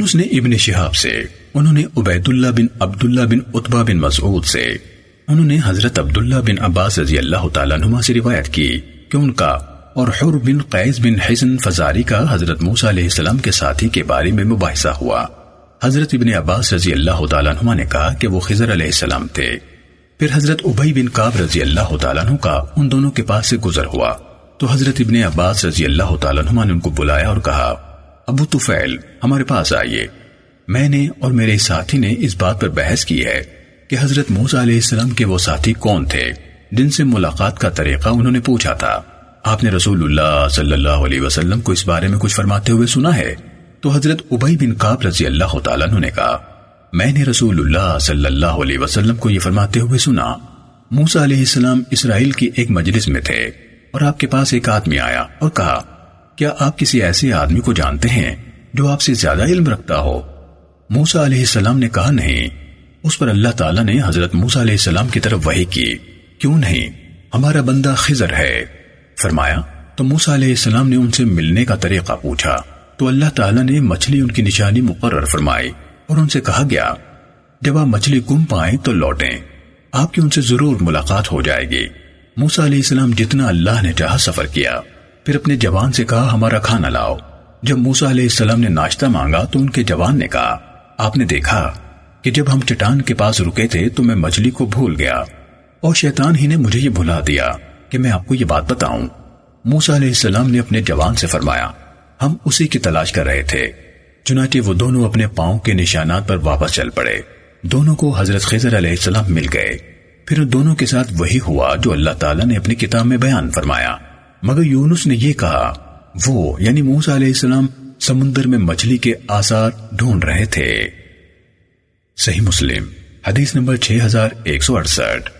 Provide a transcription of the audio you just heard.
یونس نے ابن شہاب سے، انہوں نے عبید اللہ بن عبداللہ بن عطبہ بن مسعود سے، انہوں نے حضرت عبداللہ بن عباس رضی اللہ تعالیٰ نما سے روایت کی کہ ان کا اور حر بن قیس بن حسن فزاری کا حضرت موسیٰ علیہ السلام کے ساتھی کے بارے میں مباحثہ ہوا۔ حضرت ابن عباس رضی اللہ تعالیٰ عنہ نے کہا کہ وہ خضر علیہ السلام تھے۔ پھر حضرت عبی بن قاب رضی اللہ تعالیٰ عنہ کا ان دونوں کے پاس سے گزر ہوا۔ تو حضرت ابن عباس رضی اللہ تعالیٰ عنہ نے ان کو بلایا اور کہا ابو توفیل ہمارے پاس آئیے۔ میں نے اور میرے ساتھی نے اس بات پر بحث کی ہے کہ حضرت موسیٰ علیہ السلام کے وہ ساتھی کون تھے۔ جن سے ملاقات کا طریقہ انہوں نے پوچھا تھا۔ آپ نے رسول اللہ صلی اللہ علیہ وسلم کو اس بارے میں کچھ فرماتے ہوئے سنا ہے۔ تو حضرت عبی بن قاب رضی اللہ تعالیٰ عنہ نے کہا، میں نے رسول اللہ صلی اللہ علیہ وسلم کو یہ فرماتے ہوئے سنا، موسیٰ علیہ السلام اسرائیل کی ایک مجلس میں تھے اور آپ کے پاس ایک آدمی آیا اور کہا کیا آپ کسی ایسے آدمی کو جانتے ہیں جو آپ سے زیادہ علم رکھتا ہو؟ موسیٰ علیہ السلام نے کہا نہیں، اس پر اللہ تعالیٰ نے حضرت موسیٰ علیہ السلام کی طرف وحی کی۔ کیوں نہیں؟ ہمارا بندہ خزر ہے۔ فرمایا، تو موسیٰ علیہ السلام نے ان سے ملنے کا طریقہ پوچھا۔ تو اللہ تعالیٰ نے مچھلی ان کی نشانی مقرر فرمائی اور ان سے کہا گیا، جب آپ مچھلی گم پائیں تو لوٹیں۔ آپ کی ان سے ضرور ملاقات ہو جائے گی۔ موسیٰ علیہ السلام جتنا اللہ نے چاہا سفر کیا۔ پھر اپنے جوان سے کہا، ہمارا کھانا لاؤ۔ جب موسیٰ علیہ السلام نے ناشتہ مانگا، تو ان کے جوان نے کہا، آپ نے دیکھا کہ جب ہم چٹان کے پاس رکے تھے، تو میں مچھلی کو بھول گیا اور شیطان ہی نے مجھے یہ بھلا دیا کہ میں آپ کو یہ بات بتاؤں۔ موسیٰ علیہ السلام نے اپنے جوان سے فرمایا، ہم اسی کی تلاش کر رہے تھے۔ چنانچہ وہ دونوں اپنے پاؤں کے نشانات پر واپس چل پڑے۔ دونوں کو حضرت خضر علیہ السلام مل گئے۔ پھر دونوں کے ساتھ وہی ہوا جو اللہ تعالیٰ نے اپنی کتاب میں بیان فرمایا۔ مگر یونس نے یہ کہا، وہ یعنی موسیٰ علیہ السلام سمندر میں مچھلی کے آثار ڈھونڈ رہے تھے۔ صحیح مسلم، حدیث نمبر 6168